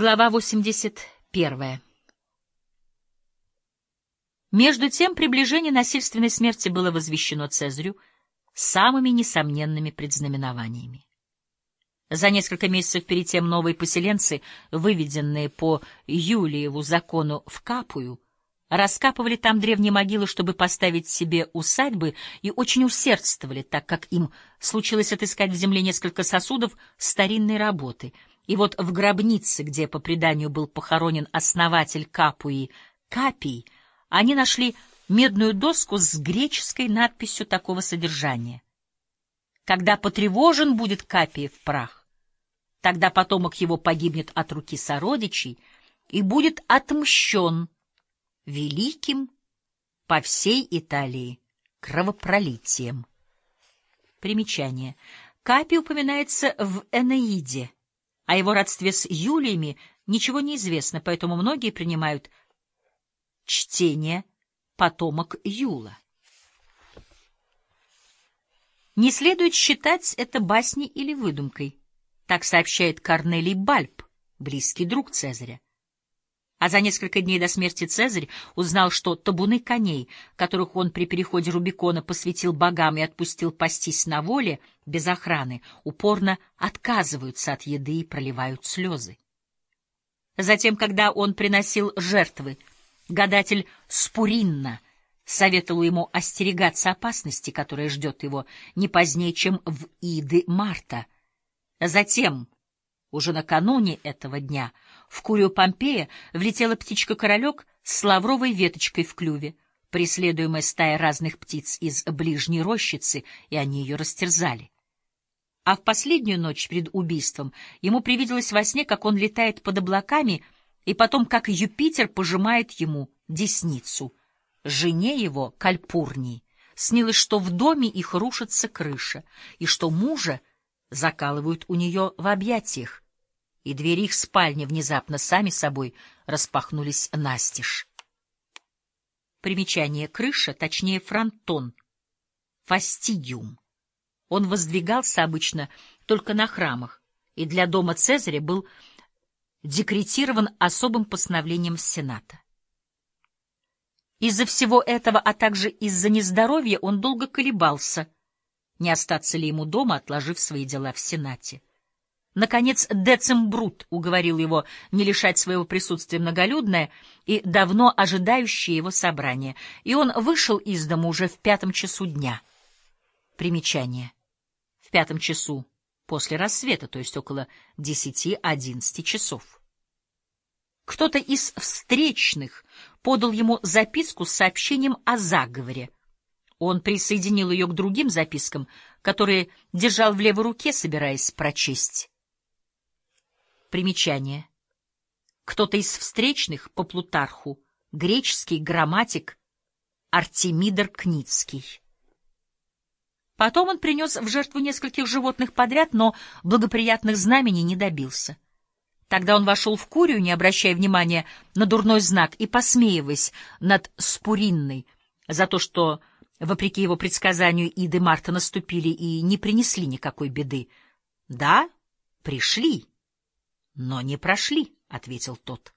Глава 81. Между тем приближение насильственной смерти было возвещено Цезарю самыми несомненными предзнаменованиями. За несколько месяцев перед тем новые поселенцы, выведенные по Юлиеву закону в Капую, раскапывали там древние могилы, чтобы поставить себе усадьбы, и очень усердствовали, так как им случилось отыскать в земле несколько сосудов старинной работы. И вот в гробнице, где, по преданию, был похоронен основатель Капуи Капий, они нашли медную доску с греческой надписью такого содержания. «Когда потревожен будет Капий в прах, Тогда потомок его погибнет от руки сородичей и будет отмщен великим по всей Италии кровопролитием. Примечание. Капи упоминается в Энеиде. О его родстве с Юлиями ничего не известно, поэтому многие принимают чтение потомок Юла. Не следует считать это басней или выдумкой. Так сообщает Корнелий Бальб, близкий друг Цезаря. А за несколько дней до смерти Цезарь узнал, что табуны коней, которых он при переходе Рубикона посвятил богам и отпустил пастись на воле, без охраны, упорно отказываются от еды и проливают слезы. Затем, когда он приносил жертвы, гадатель Спуринна советовал ему остерегаться опасности, которая ждет его не позднее, чем в Иды Марта — Затем, уже накануне этого дня, в курию Помпея влетела птичка-королек с лавровой веточкой в клюве, преследуемая стая разных птиц из ближней рощицы, и они ее растерзали. А в последнюю ночь перед убийством ему привиделось во сне, как он летает под облаками, и потом, как Юпитер пожимает ему десницу. Жене его, Кальпурнии, снилось, что в доме их рушится крыша, и что мужа закалывают у нее в объятиях, и двери их спальни внезапно сами собой распахнулись настежь. Примечание крыша, точнее фронтон, фастидиум. Он воздвигался обычно только на храмах, и для дома Цезаря был декретирован особым постановлением Сената. Из-за всего этого, а также из-за нездоровья он долго колебался — не остаться ли ему дома, отложив свои дела в Сенате. Наконец, Децимбрут уговорил его не лишать своего присутствия многолюдное и давно ожидающее его собрание, и он вышел из дома уже в пятом часу дня. Примечание. В пятом часу после рассвета, то есть около десяти-одиннадцати часов. Кто-то из встречных подал ему записку с сообщением о заговоре — он присоединил ее к другим запискам, которые держал в левой руке, собираясь прочесть. Примечание. Кто-то из встречных по Плутарху, греческий грамматик Артемидор Кницкий. Потом он принес в жертву нескольких животных подряд, но благоприятных знамений не добился. Тогда он вошел в Курию, не обращая внимания на дурной знак и посмеиваясь над Спуринной за то, что вопреки его предсказанию, Иды Марта наступили и не принесли никакой беды. — Да, пришли, но не прошли, — ответил тот.